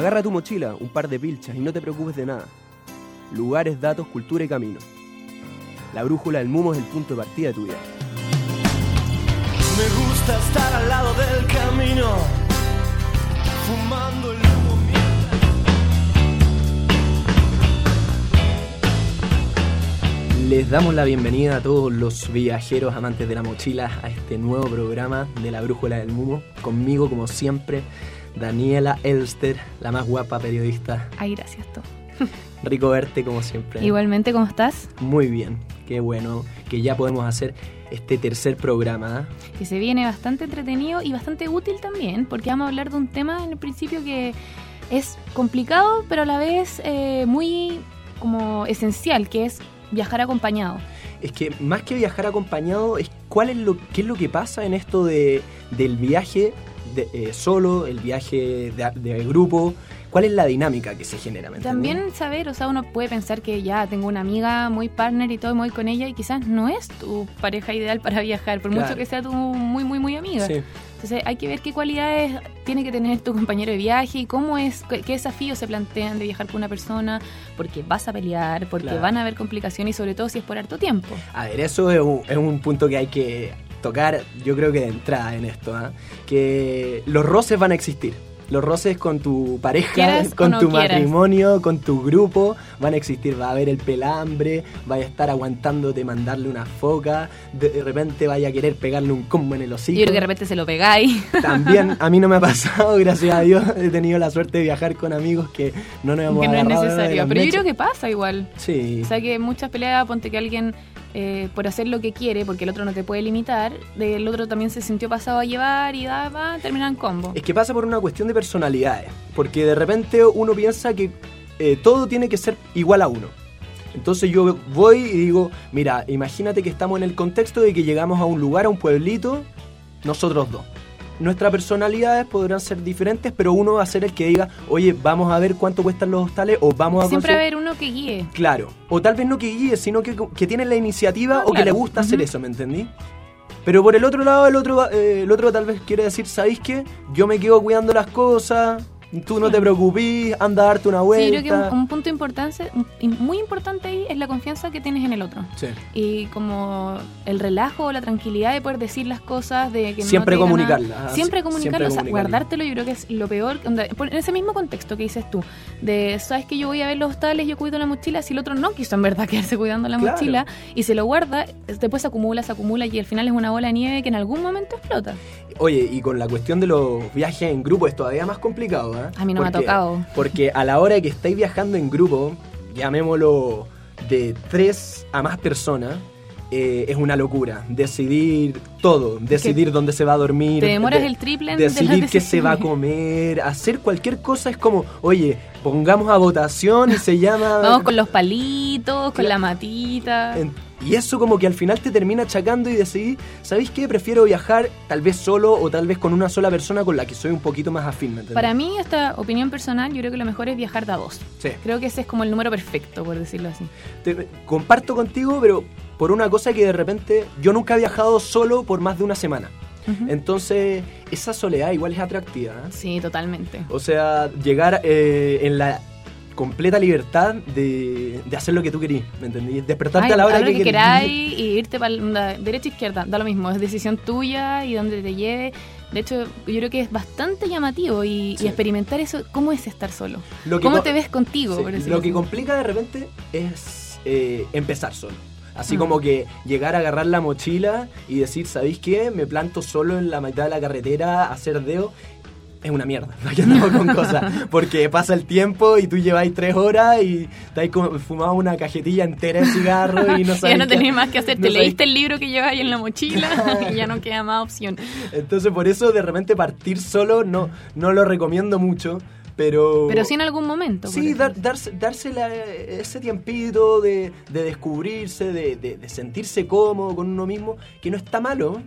Agarra tu mochila, un par de pilchas y no te preocupes de nada. Lugares, datos, cultura y camino. La brújula del Mumo es el punto de partida de tu vida. Me gusta estar al lado del camino, fumando el humo Les damos la bienvenida a todos los viajeros amantes de la mochila a este nuevo programa de la Brújula del Mumo. Conmigo, como siempre, Daniela Elster, la más guapa periodista. Ay, gracias, tú. Rico verte, como siempre. Igualmente, ¿cómo estás? Muy bien, qué bueno que ya podemos hacer este tercer programa. ¿eh? Que se viene bastante entretenido y bastante útil también, porque vamos a hablar de un tema en el principio que es complicado, pero a la vez eh, muy como esencial, que es viajar acompañado. Es que más que viajar acompañado, es cuál es lo, qué es lo que pasa en esto de, del viaje de, eh, solo, el viaje de, de, grupo, cuál es la dinámica que se genera. ¿me También saber, o sea, uno puede pensar que ya tengo una amiga muy partner y todo, y me voy con ella y quizás no es tu pareja ideal para viajar, por Claro. mucho que sea tu muy, muy, muy amiga. Sí. Entonces hay que ver qué cualidades tiene que tener tu compañero de viaje y cómo es, qué, qué desafíos se plantean de viajar con una persona, porque vas a pelear, porque Claro. van a haber complicaciones y sobre todo si es por harto tiempo. A ver, eso es un, es un punto que hay que tocar, yo creo que de entrada en esto, ¿ah? que los roces van a existir. Los roces con tu pareja, Quieras con no tu quieras. matrimonio, con tu grupo, van a existir. Va a haber el pelambre, vaya a estar aguantándote mandarle una foca, de repente vaya a querer pegarle un combo en el hocico. Y creo que de repente se lo pegáis. También a mí no me ha pasado, gracias a Dios, he tenido la suerte de viajar con amigos que no nos hemos que no es necesario. Pero yo creo que pasa igual. Sí. O sea que muchas peleas, ponte que alguien eh, por hacer lo que quiere, porque el otro no te puede limitar, el otro también se sintió pasado a llevar y da, va, terminan combo. Es que pasa por una cuestión de personalidades, porque de repente uno piensa que eh, todo tiene que ser igual a uno. Entonces yo voy y digo, mira, imagínate que estamos en el contexto de que llegamos a un lugar, a un pueblito, nosotros dos. Nuestras personalidades podrán ser diferentes, pero uno va a ser el que diga, oye, vamos a ver cuánto cuestan los hostales o vamos a Siempre va a conseguir-". haber uno que guíe. Claro, o tal vez no que guíe, sino que, que tiene la iniciativa o que le gusta hacer eso, ¿me entendí? Pero por el otro lado, el otro, eh, el otro tal vez quiere decir, ¿sabéis qué? Yo me quedo cuidando las cosas, tú no te preocupes, anda a darte una Sí, vuelta. yo creo que un, un punto importante, un- muy importante ahí es la confianza que tienes en el otro. Sí. Y como el relajo, la tranquilidad de poder decir las cosas, de que no Siempre digan comunicarlas, nada. ah, Siempre sí, comunicarlo, siempre o sea, guardártelo yo creo que es lo peor. onda, En ese mismo contexto que dices tú, de, sabes que yo voy a ver los hostales, yo cuido la mochila, si el otro no quiso en verdad quedarse cuidando la Claro. mochila y se lo guarda, después se acumula, se acumula y al final es una bola de nieve que en algún momento explota. Oye, y con la cuestión de los viajes en grupo es todavía más complicado, ¿eh? A mí no me ha tocado. Porque a la hora de que estáis viajando en grupo, llamémoslo de tres a más personas, eh, es una locura. Decidir todo, decidir dónde se va a dormir. Te demoras de- el triple en de Decidir qué se va a comer, hacer cualquier cosa es como, oye, pongamos a votación y se llama... Vamos con los palitos, con la matita. En- Y eso como que al final te termina achacando y decidís, ¿sabéis qué? Prefiero viajar tal vez solo o tal vez con una sola persona con la que soy un poquito más afín, ¿me? Para mí, esta opinión personal, yo creo que lo mejor es viajar de a dos. Sí. Creo que ese es como el número perfecto, por decirlo así. Te- comparto contigo, pero por una cosa que de repente yo nunca he viajado solo por más de una semana. Entonces, esa soledad igual es atractiva. ¿eh? Sí, totalmente. O sea, llegar eh, en la completa libertad de, de hacer lo que tú querís, ¿me entendí? Despertarte Ay, a la hora que, que queráis y irte para derecha izquierda, da lo mismo, es decisión tuya y donde te lleve. De hecho, yo creo que es bastante llamativo y, experimentar eso, cómo es estar solo. Lo ¿Cómo te ves contigo? Sí, por decirlo lo que así? complica de repente es eh, empezar solo. Así Mm. como que llegar a agarrar la mochila y decir, ¿sabéis qué? Me planto solo en la mitad de la carretera a hacer deo. Es una mierda, ¿para qué andamos con cosas? Porque pasa el tiempo y tú lleváis tres horas y como fumado una cajetilla entera de cigarro y no sabes ya no tenés más que hacer, no te leíste el libro que llevas ahí en la mochila y ya no queda más opción. Entonces por eso de repente partir solo no, no lo recomiendo mucho, pero... Pero sí en algún momento. Sí, dar- darse, darse la- ese tiempito de, de descubrirse, de, de- de sentirse cómodo con uno mismo, que no está malo.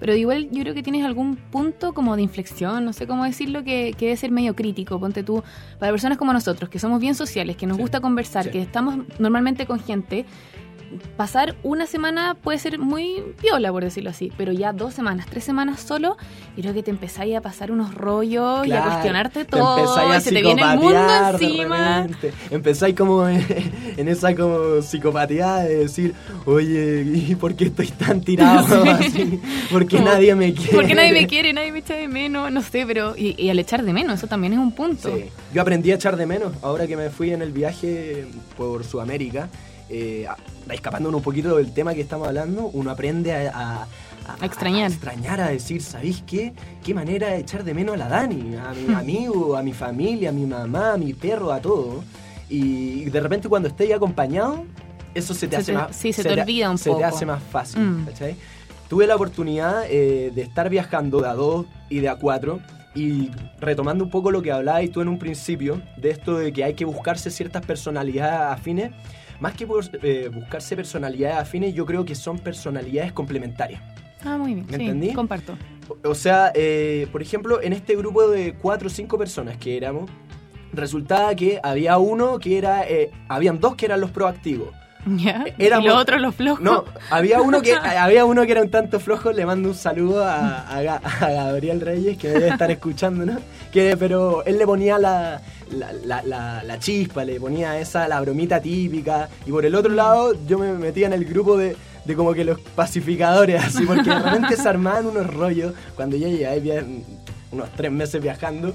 Pero igual yo creo que tienes algún punto como de inflexión, no sé cómo decirlo, que, que debe ser medio crítico. Ponte tú, para personas como nosotros, que somos bien sociales, que nos Sí. gusta conversar, Sí. que estamos normalmente con gente, pasar una semana puede ser muy piola, por decirlo así, pero ya dos semanas, tres semanas solo, y creo que te empezáis a pasar unos rollos y a Claro, cuestionarte te todo, empezáis a y se te viene el mundo encima. Empezáis como en, en esa como psicopatía de decir, oye, ¿y por qué estoy tan tirado Sí. así? ¿Por qué Como, nadie me quiere? Porque nadie me quiere, nadie me echa de menos, no sé, pero. Y, y al echar de menos, eso también es un punto. Sí. Yo aprendí a echar de menos ahora que me fui en el viaje por Sudamérica. Eh, escapándonos un poquito del tema que estamos hablando, uno aprende a, a- a- A extrañar. a extrañar, a decir, ¿sabéis qué? ¿Qué manera de echar de menos a la Dani? A mi amigo, a mi familia, a mi mamá, a mi perro, a todo. Y de repente cuando estés acompañado, eso se te Se hace te- más... sí, se te olvida un se poco. te hace más fácil, Mm. ¿cachai? Tuve la oportunidad eh, de estar viajando de a dos y de a cuatro y retomando un poco lo que hablabas tú en un principio, de esto de que hay que buscarse ciertas personalidades afines, más que por, eh, buscarse personalidades afines, yo creo que son personalidades complementarias. Ah, muy bien. ¿Me sí, entendí? Comparto. O- O sea, eh, por ejemplo, en este grupo de cuatro o cinco personas que éramos, resultaba que había uno que era, eh, habían dos que eran los proactivos. Éramos- y los otros, los flojos. No, había uno que había uno que era un tanto flojo, le mando un saludo a, a Ga- a Gabriel Reyes, que debe estar escuchando, ¿no? Que, pero él le ponía la, la, la- la- la chispa, le ponía esa, la bromita típica, y por el otro lado yo me metía en el grupo de, de como que los pacificadores, así, porque de repente se armaban unos rollos, cuando yo llegué unos tres meses viajando,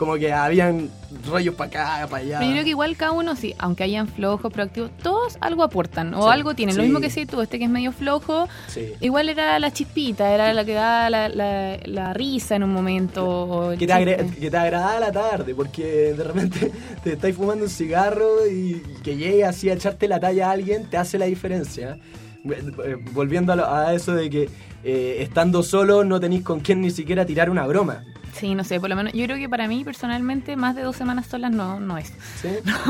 como que habían rollos para acá, para allá. Pero yo creo que igual cada uno, sí, aunque hayan flojos, proactivos, todos algo aportan o Sí, algo tienen. Lo mismo que si tú, este que es medio flojo, Sí. igual era la chispita, era la que daba la, la- la risa en un momento. que te, que te agradaba la tarde, porque de repente te estáis fumando un cigarro y que llegue así a echarte la talla a alguien te hace la diferencia. Eh, Volviendo a, lo- a eso de que eh, estando solo no tenéis con quién ni siquiera tirar una broma. Sí, no sé, por lo menos yo creo que para mí personalmente más de dos semanas solas no, no es. ¿sí?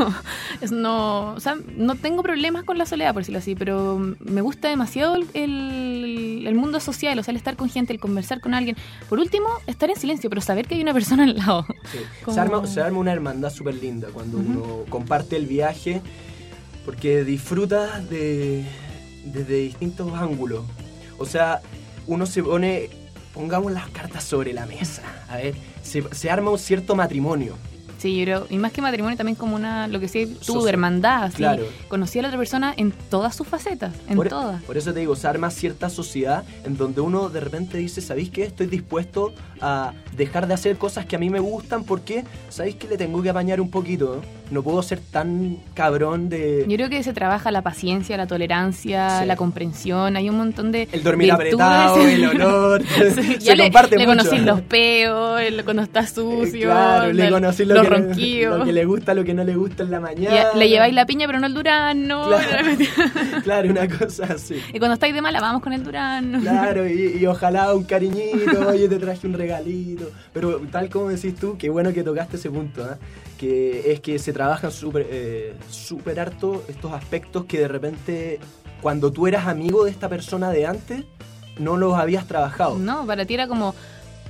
Es no, o sea, no tengo problemas con la soledad, por decirlo así, pero me gusta demasiado el, el- mundo social, o sea, el estar con gente, el conversar con alguien. Por último, estar en silencio, pero saber que hay una persona al lado. Sí. Como- Se, arma, se arma una hermandad súper linda cuando uno comparte el viaje, porque disfruta de, desde distintos ángulos. O sea, uno se pone, pongamos las cartas sobre la mesa. A ver, se, se arma un cierto matrimonio. Sí, yo creo, y más que matrimonio, también como una, lo que sí, tu Socio- hermandad, así. Claro. Conocí a la otra persona en todas sus facetas, en por, todas. por eso te digo, se arma cierta sociedad en donde uno de repente dice, ¿sabéis qué? Estoy dispuesto a dejar de hacer cosas que a mí me gustan porque, ¿sabéis que le tengo que apañar un poquito? No puedo ser tan cabrón de... Yo creo que se trabaja la paciencia, la tolerancia, Sí. la comprensión, hay un montón de El dormir virtudes. apretado, el olor, Sí, se le, comparte le mucho. conocí los peos, el- cuando está Eh, sucio, claro, le conocí lo los que, le, ronquidos. lo que le gusta, lo que no le gusta en la Y mañana. a- le lleváis la piña pero no el durazno. Claro. Claro, una cosa así. Y cuando estáis de mala, vamos con el durazno. Claro, y, y ojalá un cariñito, oye, te traje un regalito. Pero tal como decís tú, qué bueno que tocaste ese punto, ¿ah? que es que se trabajan súper eh, súper harto estos aspectos que de repente, cuando tú eras amigo de esta persona de antes, no los habías trabajado. No, para ti era como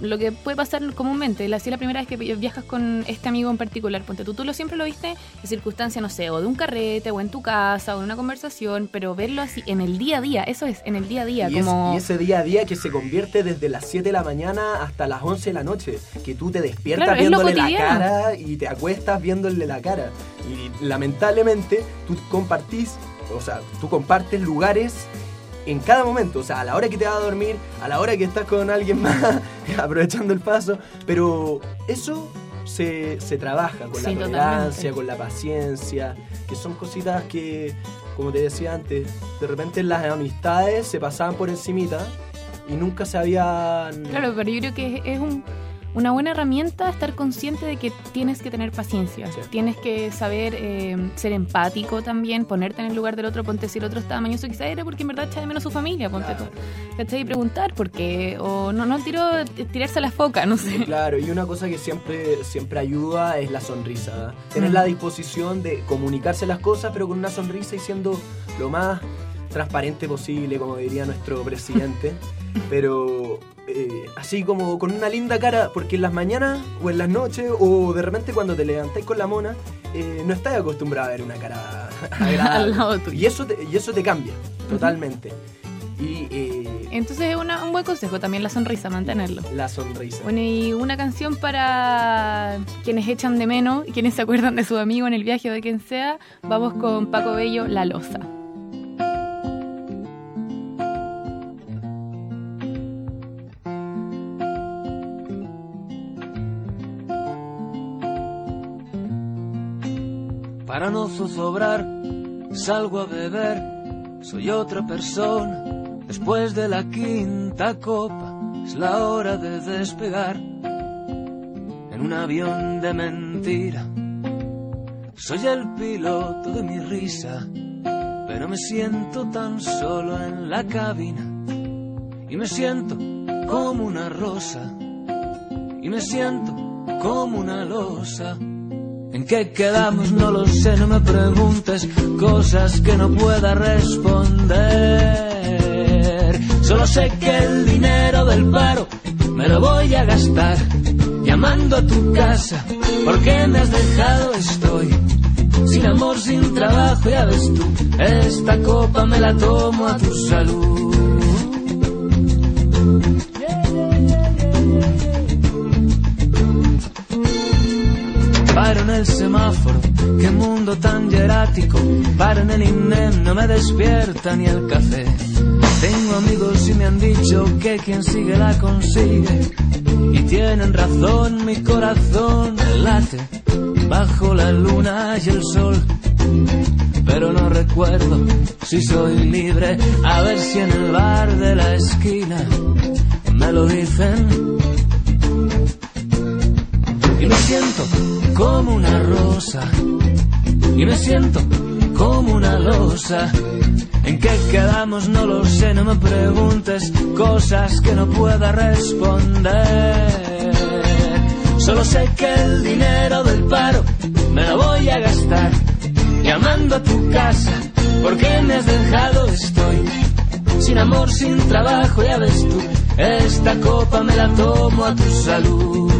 lo que puede pasar comúnmente. La, si es la primera vez que vi- viajas con este amigo en particular, ponte tú, tú lo siempre lo viste en circunstancia, no sé, o de un carrete, o en tu casa, o en una conversación, pero verlo así en el día a día, eso es, en el día a día, Y, es- como... y ese día a día que se convierte desde las 7 de la mañana hasta las 11 de la noche, que tú te despiertas Claro, viéndole la cara y te acuestas viéndole la cara. Y lamentablemente tú compartís, o sea, tú compartes lugares en cada momento, o sea, a la hora que te vas a dormir, a la hora que estás con alguien más, aprovechando el paso, pero eso se, se trabaja con Sí, la tolerancia, totalmente. con la paciencia, que son cositas que, como te decía antes, de repente las amistades se pasaban por encimita y nunca se habían... Claro, pero yo creo que es, es un- una buena herramienta estar consciente de que tienes que tener paciencia, Sí. tienes que saber eh, ser empático también, ponerte en el lugar del otro, ponte si el otro está mañoso, quizás era porque en verdad echa de menos su familia, ponte Claro. tú. ¿Cachai? Y preguntar por qué, o no, no tiro tirarse a la foca, no sé. Claro, y una cosa que siempre, siempre ayuda es la sonrisa. Tener Mm. la disposición de comunicarse las cosas, pero con una sonrisa y siendo lo más transparente posible, como diría nuestro presidente. pero eh, así como con una linda cara, porque en las mañanas o en las noches o de repente cuando te levantáis con la mona, eh, no estás acostumbrado a ver una cara agradable. Al lado tuyo. Y eso te, y eso te cambia totalmente. Y eh, Entonces es un buen consejo también la sonrisa, mantenerlo. la sonrisa. Bueno, y una canción para quienes echan de menos y quienes se acuerdan de su amigo en el viaje o de quien sea. Vamos con Paco Bello, La Loza. Para no zozobrar, salgo a beber. Soy otra persona. Después de la quinta copa, es la hora de despegar. En un avión de mentira. Soy el piloto de mi risa. Pero me siento tan solo en la cabina. Y me siento como una rosa. Y me siento como una losa. ¿En qué quedamos? No lo sé, no me preguntes cosas que no pueda responder. Solo sé que el dinero del paro me lo voy a gastar llamando a tu casa. porque me has dejado? Estoy sin amor, sin trabajo, ya ves tú. Esta copa me la tomo a tu salud. Paro en el semáforo, qué mundo tan hierático. Paro en el INEM, no me despierta ni el café. Tengo amigos y me han dicho que quien sigue la consigue. Y tienen razón, mi corazón late bajo la luna y el sol. Pero no recuerdo si soy libre. A ver si en el bar de la esquina me lo dicen. Y me siento como una rosa. Y me siento como una losa. ¿En qué quedamos? No lo sé, no me preguntes cosas que no pueda responder. Solo sé que el dinero del paro me lo voy a gastar llamando a tu casa. porque me has dejado? Estoy sin amor, sin trabajo, ya ves tú. Esta copa me la tomo a tu salud.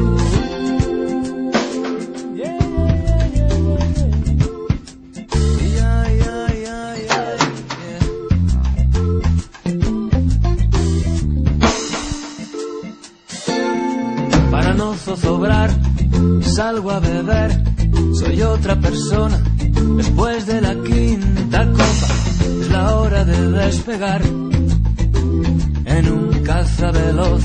Salgo a beber. Soy otra persona. Después de la quinta copa, es la hora de despegar. En un caza veloz,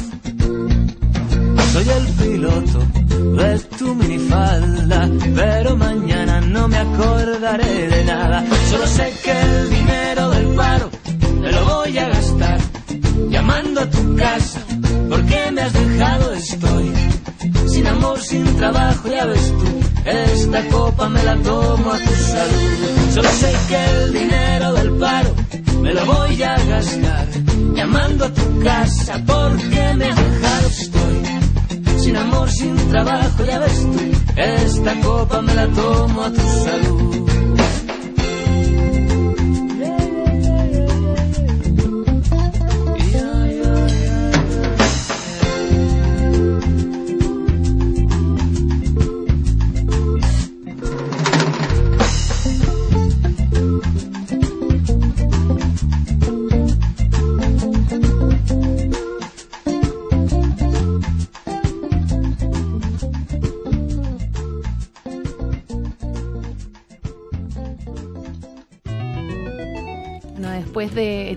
Esta copa me la tomo a tu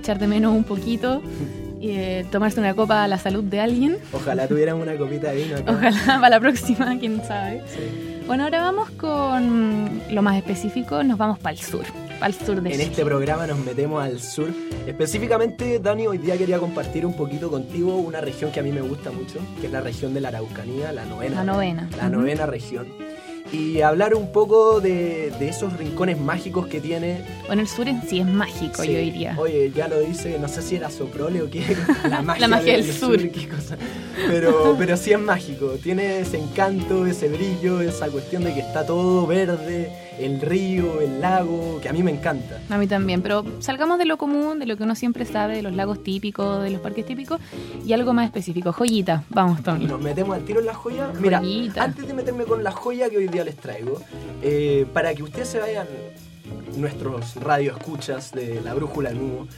echar de menos un poquito y eh, tomarse una copa a la salud de alguien, Ojalá tuvieran una copita de vino acá. ojalá para la próxima, quién sabe. Sí. Bueno, ahora vamos con lo más específico, nos vamos para el sur, para el sur de En Chile. este programa nos metemos al sur. Específicamente, Dani, hoy día quería compartir un poquito contigo una región que a mí me gusta mucho, que es la región de la Araucanía, la novena. La novena. La novena región. Y hablar un poco de, de esos rincones mágicos que tiene. Bueno, el sur en sí es mágico, Sí. yo diría. Oye, ya lo dice, no sé si era soprole o qué, la magia, La magia del sur. qué cosa. Pero, pero sí es mágico, tiene ese encanto, ese brillo, esa cuestión de que está todo verde, el río, el lago, que a mí me encanta. A mí también, pero salgamos de lo común, de lo que uno siempre sabe, de los lagos típicos, de los parques típicos, y algo más específico. Joyita, vamos, Tommy. Nos metemos al tiro en la joya. Mira, Joyita. antes de meterme con la joya que hoy día les traigo, eh, para que ustedes se vayan nuestros radioescuchas de la Brújula del Mundo,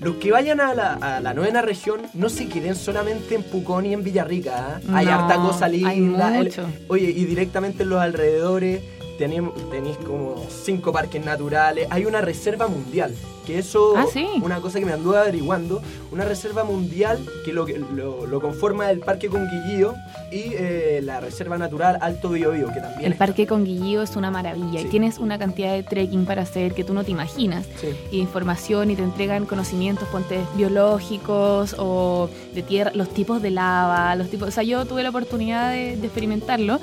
los que vayan a la, a la novena región no se queden solamente en Pucón y en Villarrica. ¿ah? hay harta cosa hay linda. El- mucho. oye, y directamente en los alrededores tenéis, como cinco parques naturales. Hay una reserva mundial. Que eso, Ah, ¿sí? una cosa que me anduve averiguando, una reserva mundial que lo, lo, lo conforma el Parque Conguillío y eh, la Reserva Natural Alto Biobío, que también El está. parque Conguillío es una maravilla Sí. y tienes una cantidad de trekking para hacer que tú no te imaginas. Sí. Y información y te entregan conocimientos, ponte biológicos o de tierra, los tipos de lava, los tipos. O sea, yo tuve la oportunidad de, de experimentarlo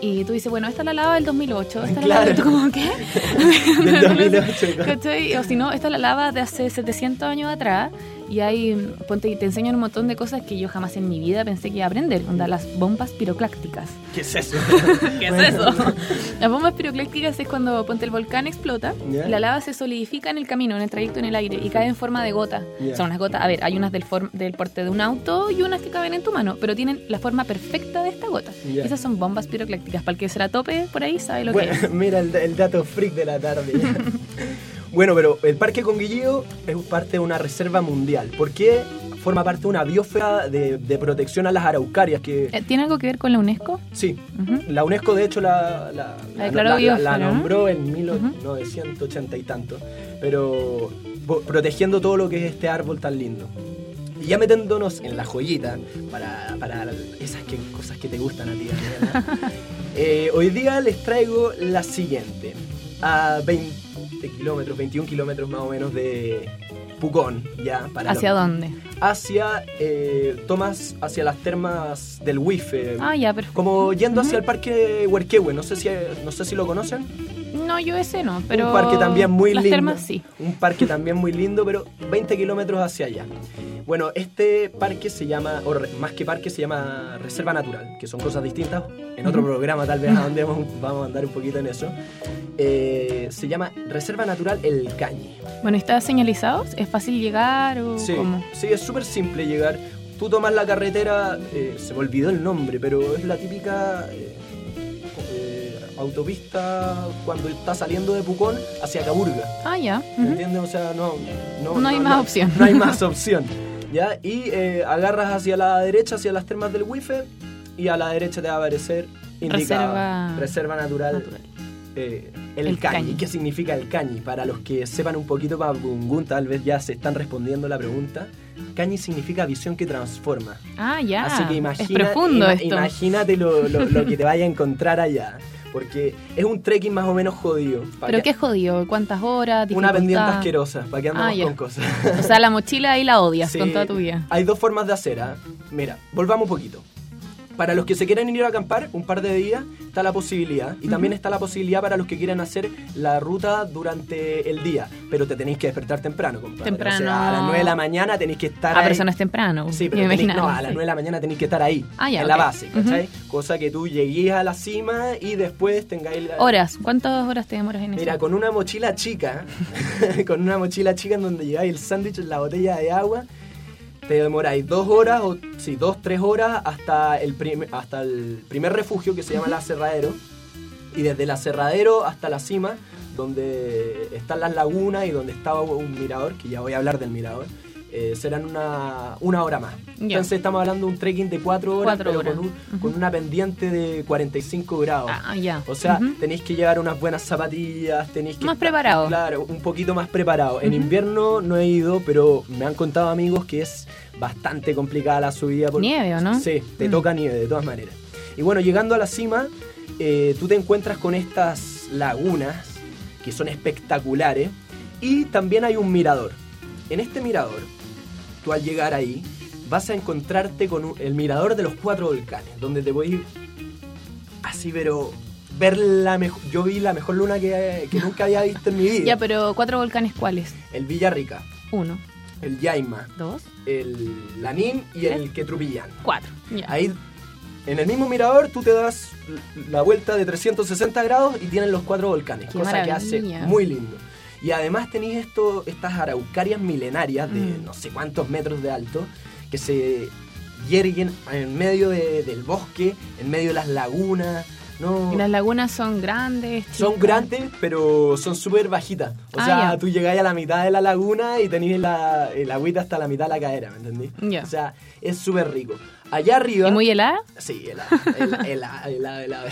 y tú dices, bueno, esta es la lava del 2008, esta es la lava. tú como, ¿qué? Del 2008. ¿Cachai? O si no, esta es la de hace 700 años atrás. Y ahí, ponte, te enseñan un montón de cosas que yo jamás en mi vida pensé que iba a aprender. Onda, las bombas piroclácticas. ¿Qué es eso? ¿Qué es eso? Las bombas piroclácticas es cuando ponte el volcán explota, Ya. y la lava se solidifica en el camino, en el trayecto en el aire y cae en forma de gota. Ya. Son unas gotas, a ver, hay unas del, form- del porte de un auto y unas que caben en tu mano, pero tienen la forma perfecta de esta gota. Ya. Esas son bombas piroclácticas. Para el que se la tope por ahí sabe lo Bueno, que es. mira el, el dato freak de la tarde. bueno, pero el Parque Conguillío es parte de una reserva mundial. ¿Por qué? Forma parte de una biosfera de, de protección a las araucarias que... Eh, ¿Tiene algo que ver con la UNESCO? Sí, Ujú. la UNESCO de hecho la, la, La declaró biosfera, ¿no? nombró en 1980 y tanto, pero protegiendo todo lo que es este árbol tan lindo. Y ya metiéndonos en la joyita, para, para esas que- cosas que te gustan a ti, Daniela, eh, hoy día les traigo la siguiente. A 20 kilómetros, 21 kilómetros más o menos de Pucón, ya. Para ¿Hacia los- dónde? Hacia, eh, tomas hacia las termas del WIFE. Ah, ya, perfecto. Como yendo hacia el parque Huerquehue, no sé si no sé si lo conocen. No, yo ese no, pero... un parque también muy las lindo. termas sí. Un parque también muy lindo, pero 20 kilómetros hacia allá. Bueno, este parque se llama, o más que parque, se llama Reserva Natural, que son cosas distintas. En otro programa tal vez andemos, vamos a andar un poquito en eso. Eh, se llama Reserva Natural El Cañi. Bueno, ¿está señalizado? ¿Es fácil llegar o Sí, cómo? sí, es súper simple llegar. Tú tomas la carretera, eh, se me olvidó el nombre, pero es la típica eh, autopista cuando estás saliendo de Pucón hacia Caburga. Ah, ya. ¿Me ujú. entiendes? O sea, no, no, No hay más opción. No hay más opción. ¿Ya? Y eh, agarras hacia la derecha, hacia las termas del Wife, y a la derecha te va a aparecer indicado, Reserva- Reserva Natural, Natural. eh, el, El cañi. cañi. ¿Qué significa el cañi? Para los que sepan un poquito Papungun, tal vez ya se están respondiendo la pregunta. Cañi significa visión que transforma. Ah, ya. Así que es imagina, profundo ima- esto. imagínate lo, lo- lo que te vaya a encontrar allá. Porque es un trekking más o menos jodido. ¿Pero qué es jodido? ¿Cuántas horas? Una pendiente asquerosa, para que andemos Ah, con cosas. O sea, la mochila ahí la odias Sí, con toda tu vida. Hay dos formas de hacer. ¿ah? Mira, volvamos un poquito. Para los que se quieran ir a acampar un par de días, está la posibilidad. Y también está la posibilidad para los que quieran hacer la ruta durante el día. Pero te tenéis que despertar temprano, compadre. Temprano. O sea, a las 9 de la mañana tenéis que estar Ah, ahí. pero eso no es temprano. Sí, pero tenéis- no, a las sí. 9 de la mañana tenéis que estar ahí, Ah, ya, en la base, ¿cachai? Cosa que tú llegues a la cima y después tengáis la... Horas. ¿Cuántas horas te demoras en eso? Mira, con una mochila chica, con una mochila chica en donde lleváis el sándwich, la botella de agua, te demoráis dos horas, o sí, dos, tres horas hasta el, hasta el primer refugio que se llama el aserradero. Y desde el aserradero hasta la cima, donde están las lagunas y donde estaba un mirador, que ya voy a hablar del mirador, eh, serán una, una hora más. Entonces estamos hablando de un trekking de cuatro horas, Cuatro pero horas. Con, un- Ujú. con una pendiente de 45 grados. Ah, ya. O sea, tenéis que llevar unas buenas zapatillas, tenéis que... Más estar- preparado. Claro, un poquito más preparado. En invierno no he ido, pero me han contado amigos que es bastante complicada la subida. por- Nieve, ¿o no? Sí, te Mm. toca nieve de todas maneras. Y bueno, llegando a la cima, eh, tú te encuentras con estas lagunas que son espectaculares y también hay un mirador. En este mirador, tú al llegar ahí, vas a encontrarte con el mirador de los cuatro volcanes, donde te voy así, pero ver la mejor. Yo vi la mejor luna que, que nunca había visto en mi vida. Ya, pero cuatro volcanes, ¿cuáles? El Villarrica, Uno, el Yaima, dos, el Lanín y el Quetrupillán. cuatro. Ya. Ahí, en el mismo mirador, tú te das la vuelta de 360 grados y tienen los cuatro volcanes, Qué cosa que hace muy lindo. Y además tenéis esto, estas araucarias milenarias de Mm. no sé cuántos metros de alto que se yerguen en medio de- del bosque, en medio de las lagunas. No, Y las lagunas son grandes. son grandes, pero son súper bajitas. O Ah, sea, tú llegáis a la mitad de la laguna y tenéis la, el agüita hasta la mitad de la cadera, ¿me entendí? O sea, es súper rico. Allá arriba... ¿Y muy helada? Sí, helada, helada, helada, helada, helada,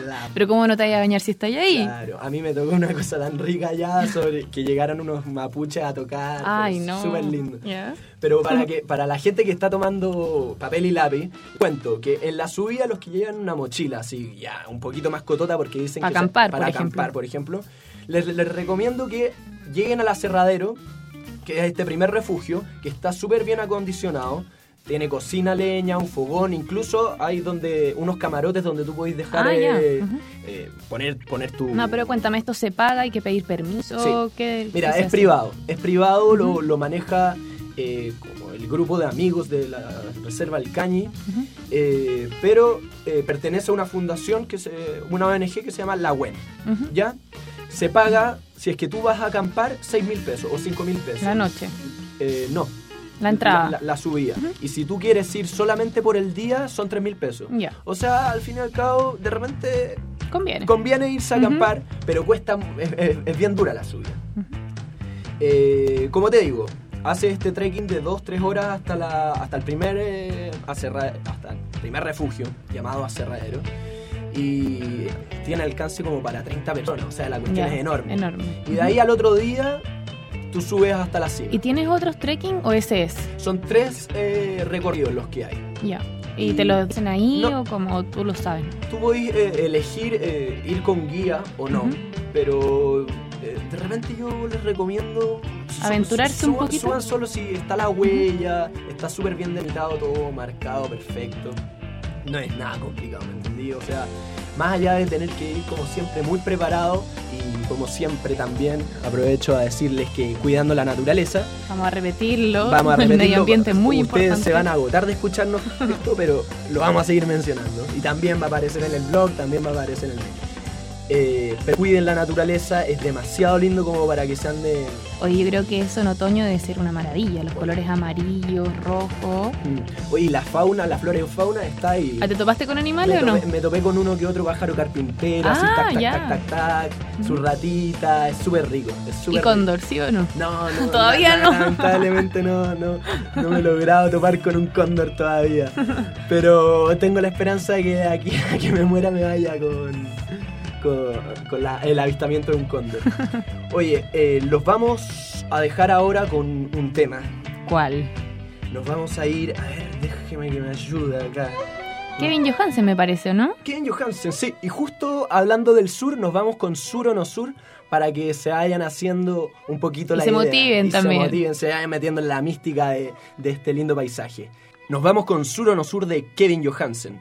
helada. Pero ¿cómo no te vayas a bañar si estás ahí? Claro, a mí me tocó una cosa tan rica allá sobre que llegaron unos mapuches a tocar. Ay, no. Súper lindo. Ya. Pero para que para la gente que está tomando papel y lápiz, cuento que en la subida los que llevan una mochila así ya un poquito más cotota porque dicen Pa' que se- acampar, para por acampar, ejemplo. por ejemplo, les, les recomiendo que lleguen al aserradero, que es este primer refugio, que está súper bien acondicionado. Tiene cocina, leña, un fogón, incluso hay donde unos camarotes donde tú podéis dejar Ah, eh, eh, poner poner tu No, pero cuéntame, ¿esto se paga? ¿Hay que pedir permiso? Sí. ¿Qué, Mira, qué es privado. Es privado, lo, lo maneja eh, como el grupo de amigos de la Reserva del Cañi, pero pertenece a una fundación, que se, una ONG que se llama La. Ujú. ¿Ya? Se paga, si es que tú vas a acampar, 6 mil pesos o 5 mil pesos. La noche, no. La entrada. La, la subida. Y si tú quieres ir solamente por el día, son 3 mil pesos. Ya. O sea, al fin y al cabo, de repente Conviene. Conviene irse a acampar, pero cuesta, es, es- es bien dura la subida. Eh, como te digo, hace este trekking de 2-3 horas hasta, la, hasta, el primer, eh, hasta el primer refugio, llamado Aserradero. Y tiene alcance como para 30 personas, o sea, la cuestión es enorme. Enorme. Y de ahí al otro día, tú subes hasta la cima. ¿Y tienes otros trekking o ese es? Son tres eh, recorridos los que hay. Ya. ¿Y Y- te lo dicen ahí No. o como tú lo sabes? Tú puedes eh, elegir eh, ir con guía o no, pero eh, de repente yo les recomiendo Aventurarse su- un suban- poquito. Suban solo si está la huella, está súper bien delimitado, todo marcado, perfecto. No es nada complicado, ¿me entendí? O sea, más allá de tener que ir como siempre muy preparado como siempre también aprovecho a decirles que cuidando la naturaleza, Vamos a repetirlo. Vamos a El repetirlo. medio ambiente es muy Ustedes importante. se van a agotar de escucharnos esto, pero lo vamos a seguir mencionando. Y también va a aparecer en el blog, también va a aparecer en el medio. Eh, pero cuiden la naturaleza, es demasiado lindo como para que se anden... Oye, yo creo que eso en otoño debe ser una maravilla. Los colores amarillos, rojos. Mm. Oye, la fauna, la flora y fauna está ahí. ¿Ah, ¿Te topaste con animales me, o no? me topé con uno que otro pájaro carpintero, así, Ah, tac, tac, ya. tac, tac, tac, su ratita, es súper rico. Es ¿Y cóndor, sí o no? No, no, Todavía no. Lamentablemente no, no, no me he logrado topar con un cóndor todavía. Pero tengo la esperanza de que aquí a que me muera me vaya con, con, con la- el avistamiento de un cóndor. Oye, eh, los vamos a dejar ahora con un tema. ¿Cuál? Nos vamos a ir. A ver, déjeme que me ayude acá. Kevin Johansen me parece, ¿o no? Kevin Johansen, sí. Y justo hablando del sur, nos vamos con sur o no sur para que se vayan haciendo un poquito Y la se idea. motiven y también. Se motiven, se vayan metiendo en la mística de, de este lindo paisaje. Nos vamos con sur o no sur de Kevin Johansen.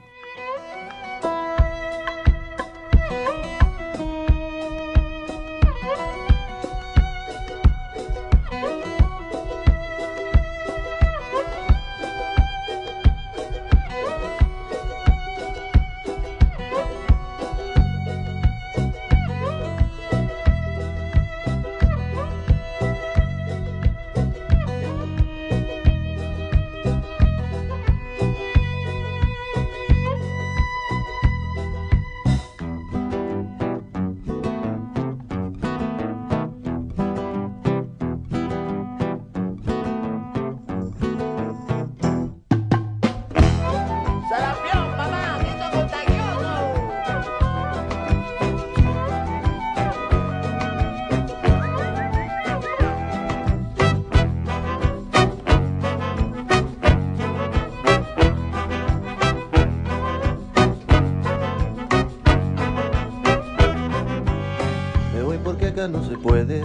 No se puede.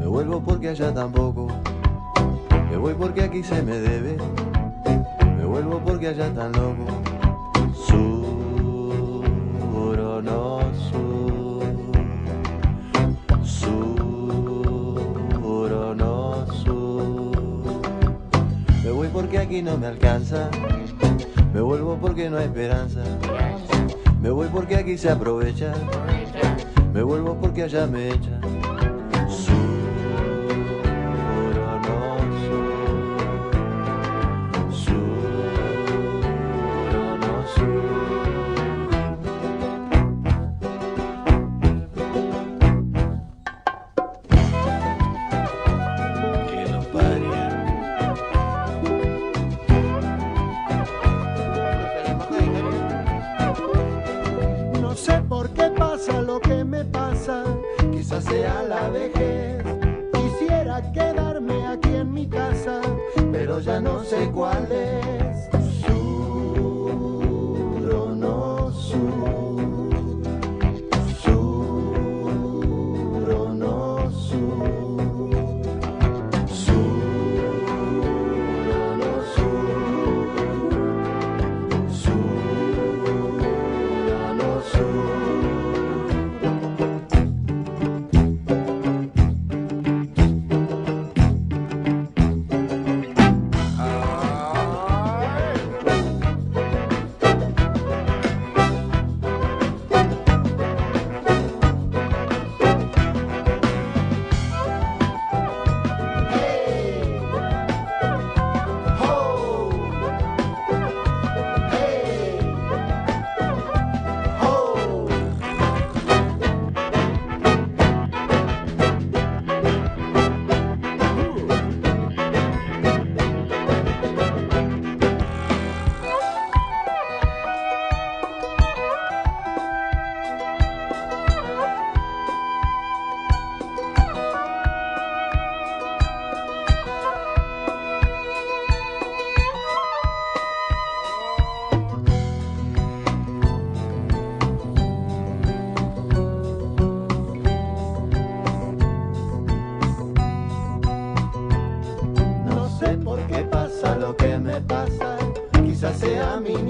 Me vuelvo porque allá tampoco. Me voy porque aquí se me debe. Me vuelvo porque allá tan loco. Sur o no sur. Sur o no sur. Me voy porque aquí no me alcanza. Me vuelvo porque no hay esperanza. Me voy porque aquí se aprovecha. Me vuelvo porque allá me echan. Quizás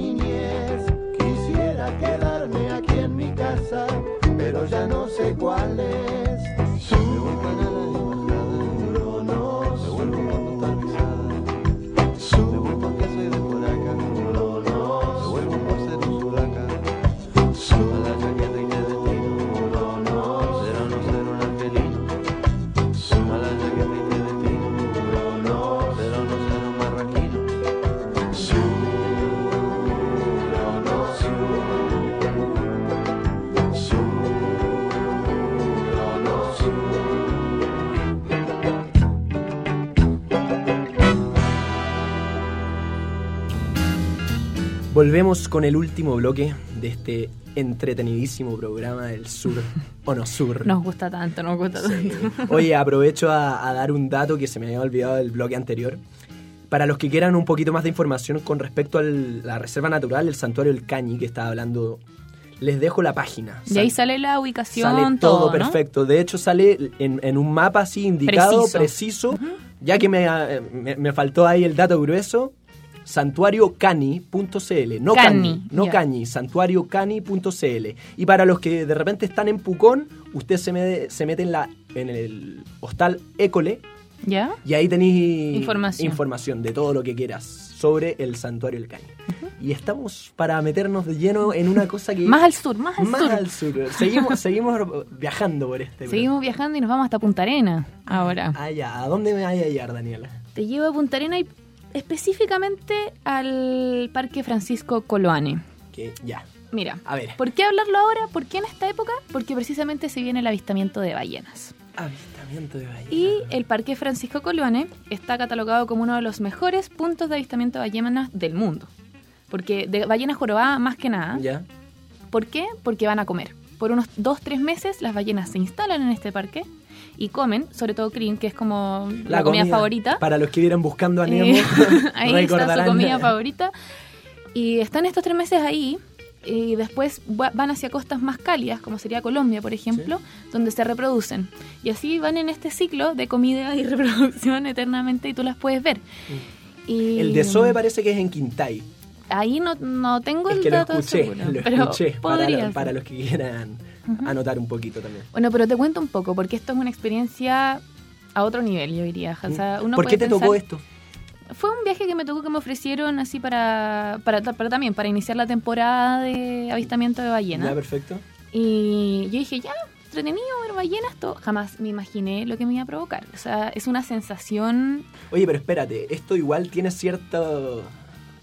Volvemos con el último bloque de este entretenidísimo programa del sur o no sur. Nos gusta tanto, nos gusta Sí. tanto. Oye, aprovecho a, a dar un dato que se me había olvidado del bloque anterior. Para los que quieran un poquito más de información con respecto a la reserva natural, el santuario del Cañi, que estaba hablando, les dejo la página. Y ahí Sal- sale la ubicación, sale todo, ¿no? perfecto. De hecho, sale en, en un mapa así indicado, preciso, Preciso. ya que me, eh, me, me faltó ahí el dato grueso. santuariocani.cl, no Cani, no ya. Cañi, santuariocani.cl. Y para los que de repente están en Pucón, usted se, me- se mete en, la, en el hostal École ¿Ya? y ahí tenéis Información. información de todo lo que quieras sobre el santuario del Cani. Y estamos para meternos de lleno en una cosa que... Más al sur, más al más sur. al sur. Seguimos, seguimos viajando por este. Seguimos viajando y nos vamos hasta Punta Arena ahora. Allá, ¿a dónde me vaya a hallar, Daniela? Te llevo a Punta Arena y específicamente al Parque Francisco Coloane. Que ya. Mira, A ver. ¿por qué hablarlo ahora? ¿Por qué en esta época? Porque precisamente se viene el avistamiento de ballenas. Avistamiento de ballena. Y el Parque Francisco Coloane está catalogado como uno de los mejores puntos de avistamiento de ballenas del mundo. Porque de ballenas jorobadas más que nada. Ya. ¿Por qué? Porque van a comer. Por unos dos, tres meses las ballenas se instalan en este parque y comen, sobre todo crin, que es como la, comida, favorita. Para los que vieran buscando a Eh, Nemo, ahí está su recordarán. comida favorita. Y están estos tres meses ahí y después va- van hacia costas más cálidas, como sería Colombia, por ejemplo, donde se reproducen. Y así van en este ciclo de comida y reproducción eternamente y tú las puedes ver. Y Mm. El de Sobe parece que es en Quintay. Ahí no, no tengo Es el que lo dato escuché, seguro, lo pero escuché. Para, lo- los que quieran anotar un poquito también. Bueno, pero te cuento un poco, porque esto es una experiencia a otro nivel, yo diría. O sea, uno ¿Por qué te tocó esto? Fue un viaje que me tocó que me ofrecieron así para, para, para también, para iniciar la temporada de avistamiento de Ya, ballenas. perfecto. Y yo dije, ya, entretenido ver ballenas, todo. Jamás me imaginé lo que me iba a provocar. O sea, es una sensación... Oye, pero espérate, esto igual tiene cierta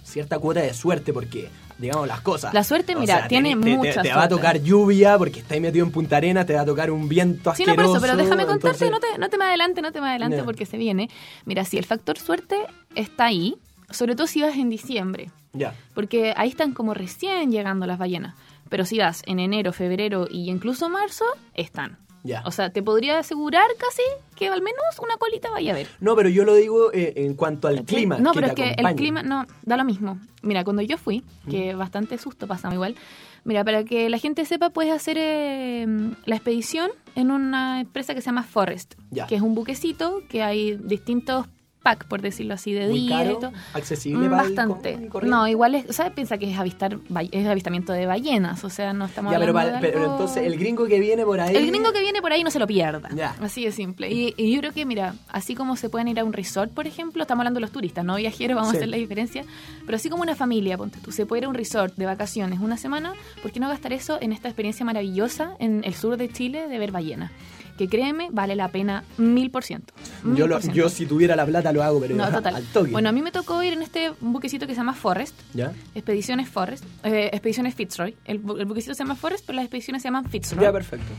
cierta cuota de suerte porque digamos las cosas. La suerte, O mira, sea, tiene te- te- mucha te, va a tocar lluvia porque estáis metido en Punta Arena, te va a tocar un viento Sí, no, asqueroso. por eso, pero déjame contarte, entonces- no, te, no te me adelante, no te me adelante porque se viene. Mira, si el factor suerte está ahí, sobre todo si vas en diciembre, Ya. porque ahí están como recién llegando las ballenas. Pero si vas en enero, febrero y incluso marzo, están. Ya. O sea, te podría asegurar casi que al menos una colita vaya a haber. No, pero yo lo digo eh, en cuanto al clima. No, que pero es que el clima no da lo mismo. Mira, cuando yo fui, que bastante susto pasamos igual. Mira, para que la gente sepa, puedes hacer eh, la expedición en una empresa que se llama Forest, Ya. que es un buquecito que hay distintos packs, por decirlo así, de Muy día y caro, todo. accesible Mm, para Bastante. No, igual es, o sea, piensa que es avistar, es avistamiento de ballenas, o sea, no estamos Ya, pero, hablando para- de pero entonces el gringo que viene por ahí. el gringo que viene por ahí no se lo pierda. Ya. Así de simple. Y, y yo creo que, mira, así como se pueden ir a un resort, por ejemplo, estamos hablando de los turistas, no viajeros, vamos Sí. a hacer la diferencia. Pero así como una familia, ponte tú, se puede ir a un resort de vacaciones una semana, ¿por qué no gastar eso en esta experiencia maravillosa en el sur de Chile de ver ballenas? Que créeme, vale la pena mil por ciento. Yo, lo- si tuviera la plata lo hago, pero No, total. al toque. Bueno, a mí me tocó ir en este buquecito que se llama Forest, ¿Ya? Expediciones Forest, eh, Expediciones Fitzroy. El, bu- el buquecito se llama Forest, pero las expediciones se llaman Fitzroy. Ya, perfecto.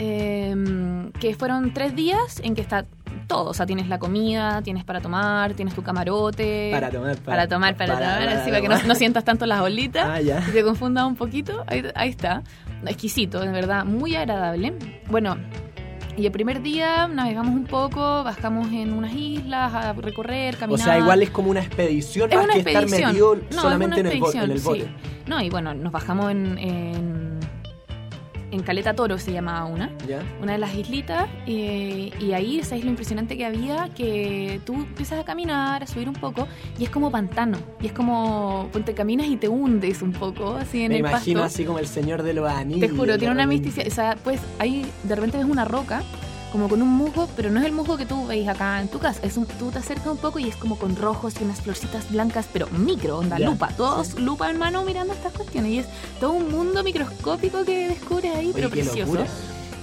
Eh, que fueron tres días en que está todo. O sea, tienes la comida, tienes para tomar, tienes tu camarote. Para tomar, para- Para tomar, para, para- tomar. para así para que no, sientas tanto las bolitas. Ah, ya. Y te confundas un poquito. Ahí, ahí está. Exquisito, de verdad. Muy agradable. Bueno. Y el primer día navegamos un poco, bajamos en unas islas a recorrer, O caminar. sea, igual es como una expedición Es más una que expedición. estar metido No, es solamente en una el, bo- en el bote. sí. No, y bueno, nos bajamos en, en, en Caleta Toro, se llamaba una ¿Ya? una de las islitas eh, y ahí ¿sabes lo impresionante que había? Que tú empiezas a caminar, a subir un poco y es como pantano y es como pues, te caminas y te hundes un poco así en Me el imagino pasto. así como el señor de los anillos. Te juro, tiene una ¿no? misticidad, o sea, pues ahí de repente ves una roca como con un musgo, pero no es el musgo que tú veis acá en tu casa, es un, tú te acercas un poco y es como con rojos y unas florcitas blancas, pero micro, onda, Ya, lupa, todos sí. lupa en mano mirando estas cuestiones y es todo un mundo microscópico que descubres ahí, Oye, pero precioso locura.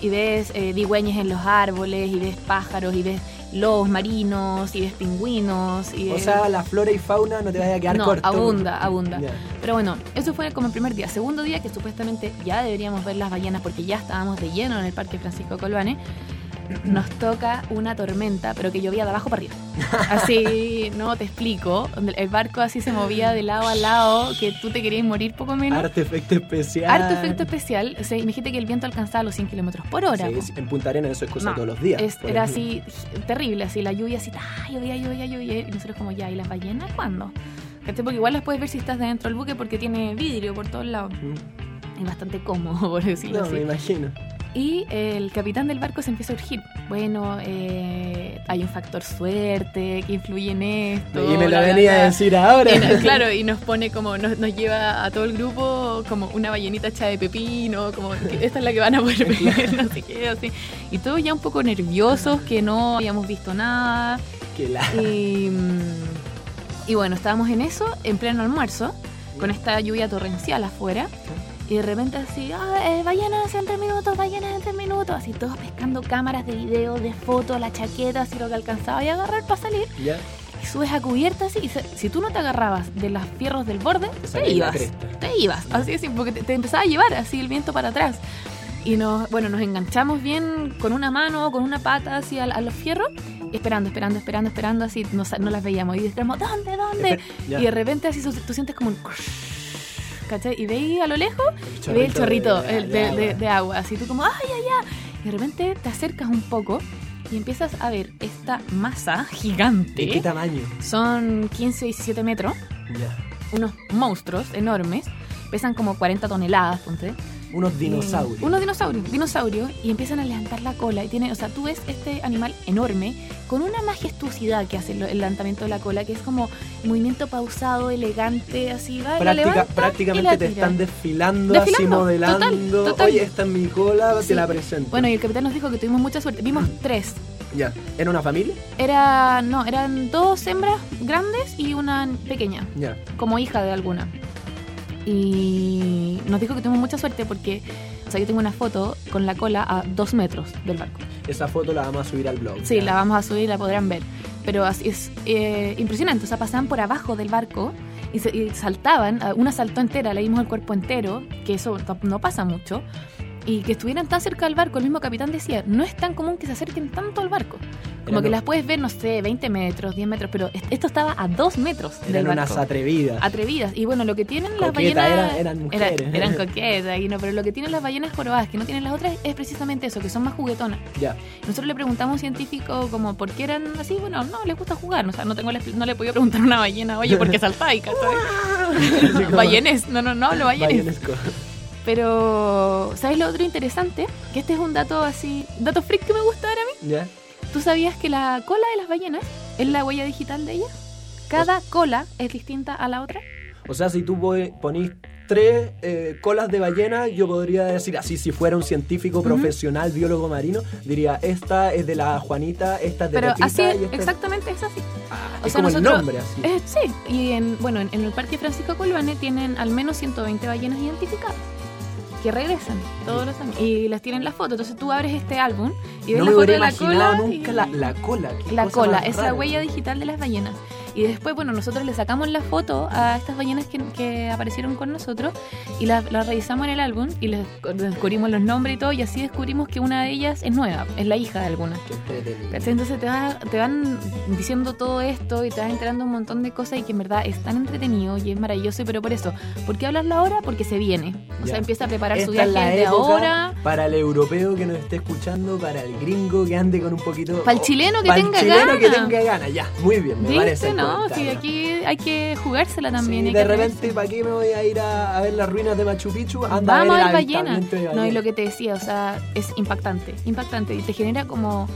y ves eh, digüeñas en los árboles, y ves pájaros, y ves lobos marinos, y ves pingüinos. Y O ves- sea, la flora y fauna no te vaya a quedar no, corto. abunda, abunda. Ya. Pero bueno, eso fue como el primer día. Segundo día, que supuestamente ya deberíamos ver las ballenas porque ya estábamos de lleno en el Parque Francisco Colbane. Nos toca una tormenta, pero que llovía de abajo para arriba. Así, no te explico. El barco así se movía de lado a lado, que tú te querías morir poco menos. Arte efecto especial. Harto efecto especial. O sea, imagínate que el viento alcanzaba los 100 kilómetros por hora. Sí, en Punta Arenas eso es cosa No, todos los días. es- era así terrible, así la lluvia así, ah, llovía, llovía, llovía. Y nosotros como ya, ¿y las ballenas cuándo? Porque igual las puedes ver si estás dentro del buque porque tiene vidrio por todos lados. Mm. Es bastante cómodo, por decirlo No, así. me imagino. Y el capitán del barco se empieza a urgir. Bueno, eh, hay un factor suerte que influye en esto. y me lo venía a decir ahora. Y nos- claro, y nos pone como, nos, nos lleva a todo el grupo como una ballenita hecha de pepino, como esta es la que van a poder ver, no sé qué, así. Y todos ya un poco nerviosos, que no habíamos visto nada. La- Y, mm, y bueno, estábamos en eso, en pleno almuerzo, con esta lluvia torrencial afuera. Y de repente así, ah, eh, ballenas en tres minutos, ballenas en tres minutos. Así todos pescando cámaras de video, de fotos, la chaqueta, así lo que alcanzaba y agarrar para salir. Y subes a cubierta así. Y se- si tú no te agarrabas de los fierros del borde, te, ibas. Te ibas. Así es, porque te, te empezaba a llevar así el viento para atrás. Y nos, bueno, nos enganchamos bien con una mano o con una pata así a, a los fierros, esperando, esperando, esperando, esperando, así no, no las veíamos. Y decíamos, ¿dónde, dónde? Y de repente así tú sientes como un... ¿Cachai? Y veis a lo lejos y veis el chorrito de- el de de, de- agua. de agua. Así tú como, ¡ay, ay, ay! Y de repente te acercas un poco y empiezas a ver esta masa gigante. ¿De qué tamaño? Son 15, 17 metros, Ya. unos monstruos enormes, pesan como 40 toneladas, ponte. Unos dinosaurios. Unos dinosaurios, dinosaurios, y empiezan a levantar la cola. Y tiene, o sea, tú ves este animal enorme con una majestuosidad que hace el, el levantamiento de la cola, que es como movimiento pausado, elegante, así va. la Práctica- y prácticamente la te están desfilando, Desfilando, así modelando. total, total. Oye, esta es mi cola, Sí. te la presento. Bueno, y el capitán nos dijo que tuvimos mucha suerte. Vimos tres. ya. ¿Era una familia? Era, no, eran dos hembras grandes y una pequeña. Ya. como hija de alguna. Y nos dijo que tuvimos mucha suerte porque, o sea, yo tengo una foto con la cola a dos metros del barco. Esa foto la vamos a subir al blog. Sí, la vamos a subir y la podrán ver. Pero así es eh, impresionante, o sea, pasaban por abajo del barco y, se- y saltaban, ah, una saltó entera, le dimos el cuerpo entero, que eso no pasa mucho. Y que estuvieran tan cerca del barco, el mismo capitán decía, no es tan común que se acerquen tanto al barco. Como Eran que las puedes ver, no sé, 20 metros, 10 metros, pero est- esto estaba a 2 metros del Eran barco. unas atrevidas. atrevidas. Y bueno, lo que tienen las ballenas. eran- eran mujeres. era- eran coquetas, y no, pero lo que tienen las ballenas jorobadas que no tienen las otras es precisamente eso, que son más juguetonas. ya. Nosotros le preguntamos a un científico como por qué eran así, bueno, no, les gusta jugar, o sea, no tengo no le he podido preguntar a una ballena, oye, ¿por qué saltáis? Ballenes, no, no, no hablo ballenes. ballenesco. Pero, ¿sabes lo otro interesante? Que este es un dato así, dato freak que me gusta dar a mí. ¿Ya? ¿Tú sabías que la cola de las ballenas es la huella digital de ellas? Cada cola es distinta a la otra. O sea, si tú ponís tres eh, colas de ballena, yo podría decir así, si fuera un científico profesional, biólogo marino, diría, esta es de la Juanita, esta es de Pero Pepita así, y esta es- exactamente es así. Ah, o es sea, como nosotros- el nombre así. Eh, sí, y en, bueno, en, en el Parque Francisco Colbane tienen al menos 120 ballenas identificadas que regresan todos los años y les tienen la foto. Entonces tú abres este álbum y ves no la foto de la cola. y- nunca la, la cola. La cola, más es la rara. huella digital de las ballenas. Y después, bueno, nosotros le sacamos la foto a estas ballenas que, que aparecieron con nosotros y las las revisamos en el álbum y les descubrimos los nombres y todo y así descubrimos que una de ellas es nueva, es la hija de alguna. Entonces te, va- te van diciendo todo esto y te vas enterando un montón de cosas y que en verdad es tan entretenido y es maravilloso, pero por eso, ¿por qué hablarlo ahora? Porque se viene. O Ya. sea, empieza a preparar su Esta viaje la de ahora. Para el europeo que nos esté escuchando, para el gringo que ande con un poquito. Para el chileno que para tenga el chileno que ganas. tenga ganas, ya. Muy bien, me parece. ¿Viste? el No, comentario. sí, aquí hay que jugársela también. Sí, de repente. ¿para qué me voy a ir a, a ver las ruinas de Machu Picchu? Anda Vamos a a ver ballena. No, y lo que te decía, o sea, es impactante, impactante. Y te genera como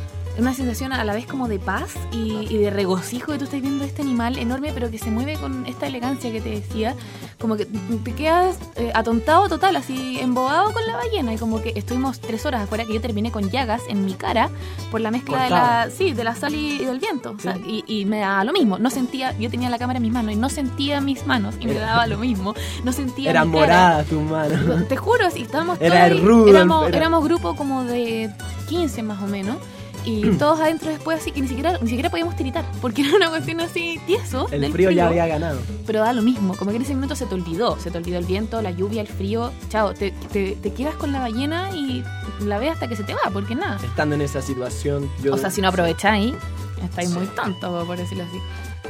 una sensación a la vez como de paz y, y de regocijo de tú estás viendo este animal enorme, pero que se mueve con esta elegancia que te decía. Como que te quedas eh, atontado total, así embobado con la ballena. Y como que estuvimos tres horas afuera que yo terminé con llagas en mi cara por la mezcla de Cortada. la, sí, de la sal y, y del viento. O sea, Sí. y, y me daba lo mismo. No sentía, yo tenía la cámara en mis manos y no sentía mis manos y me daba lo mismo. No sentía Eran moradas tus manos. Te juro, si estábamos Era todos ahí, Rudolph, éramos, éramos grupo como de 15 más o menos. Y todos adentro después así que ni siquiera, ni siquiera podíamos tiritar, porque era una cuestión así tieso. El frío ya había ganado. Pero da lo mismo, como que en ese minuto se te olvidó, se te olvidó el viento, la lluvia, el frío, chao, te, te, te quedas con la ballena y la ves hasta que se te va, porque nada. Estando en esa situación, yo. O sea, si no aprovecháis, estáis Sí. muy tontos, por decirlo así.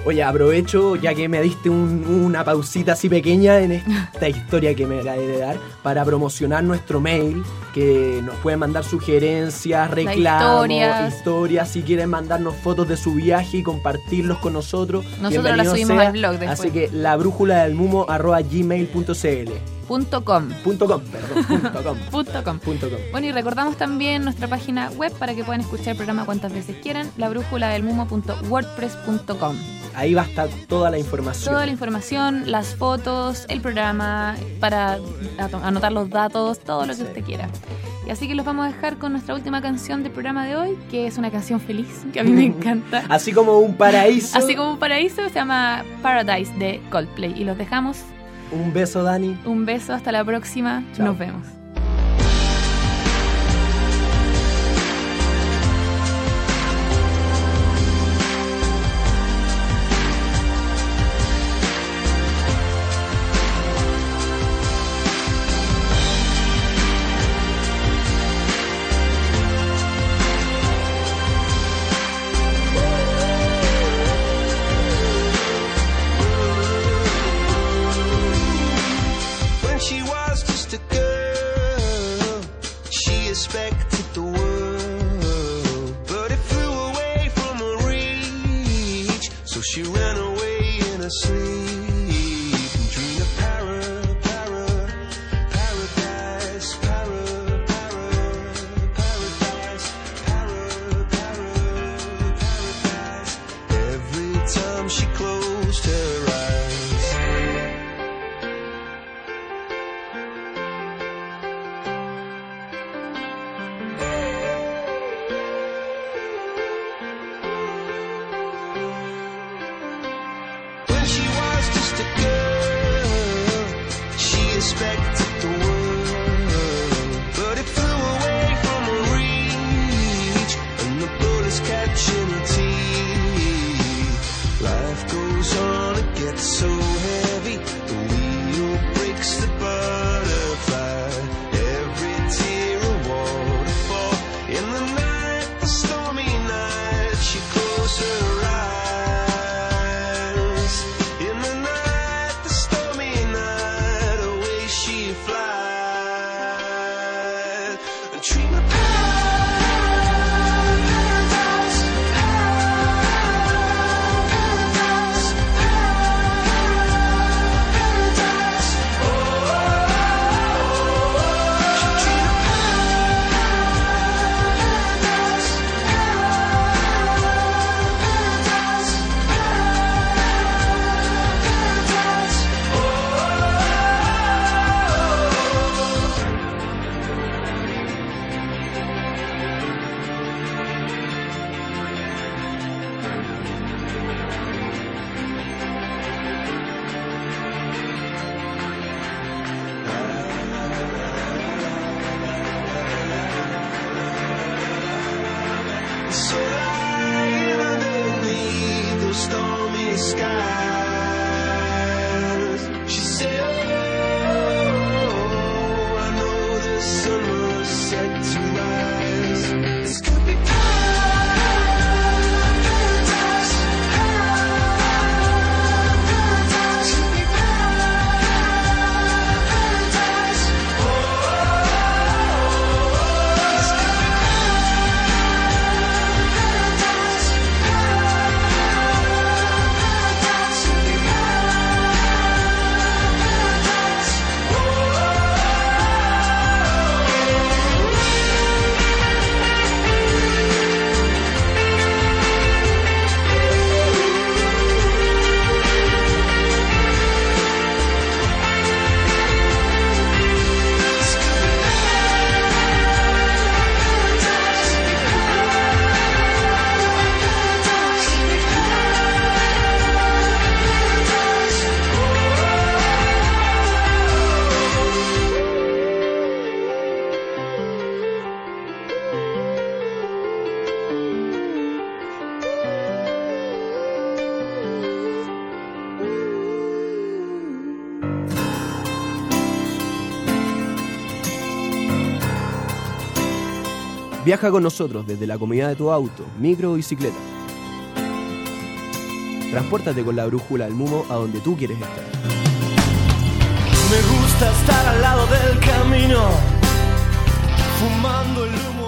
Oye, aprovecho, ya que me diste un- una pausita así pequeña en esta historia que me acabé de dar, para promocionar nuestro mail, que nos pueden mandar sugerencias, reclamos, historias. historias, si quieren mandarnos fotos de su viaje y compartirlos con nosotros. Nosotros las subimos sea. al blog después. Así que la brújula del mumo arroba gmail.cl Punto com. punto com, perdón, punto com, Punto com. punto com. Bueno, y recordamos también nuestra página web para que puedan escuchar el programa cuantas veces quieran, la brújula del mumo.wordpress.com. Ahí va a estar toda la información. Toda la información, las fotos, el programa, para anotar los datos, todo lo que usted quiera. Y así que los vamos a dejar con nuestra última canción del programa de hoy, que es una canción feliz, que a mí me encanta. Así como un paraíso. Así como un paraíso, se llama Paradise de Coldplay. Y los dejamos. Un beso, Dani. Un beso, hasta la próxima. Chao. Nos vemos. Viaja con nosotros desde la comodidad de tu auto, micro o bicicleta. Transpórtate con la brújula del Mumo a donde tú quieres estar. Me gusta estar al lado del camino, fumando el humo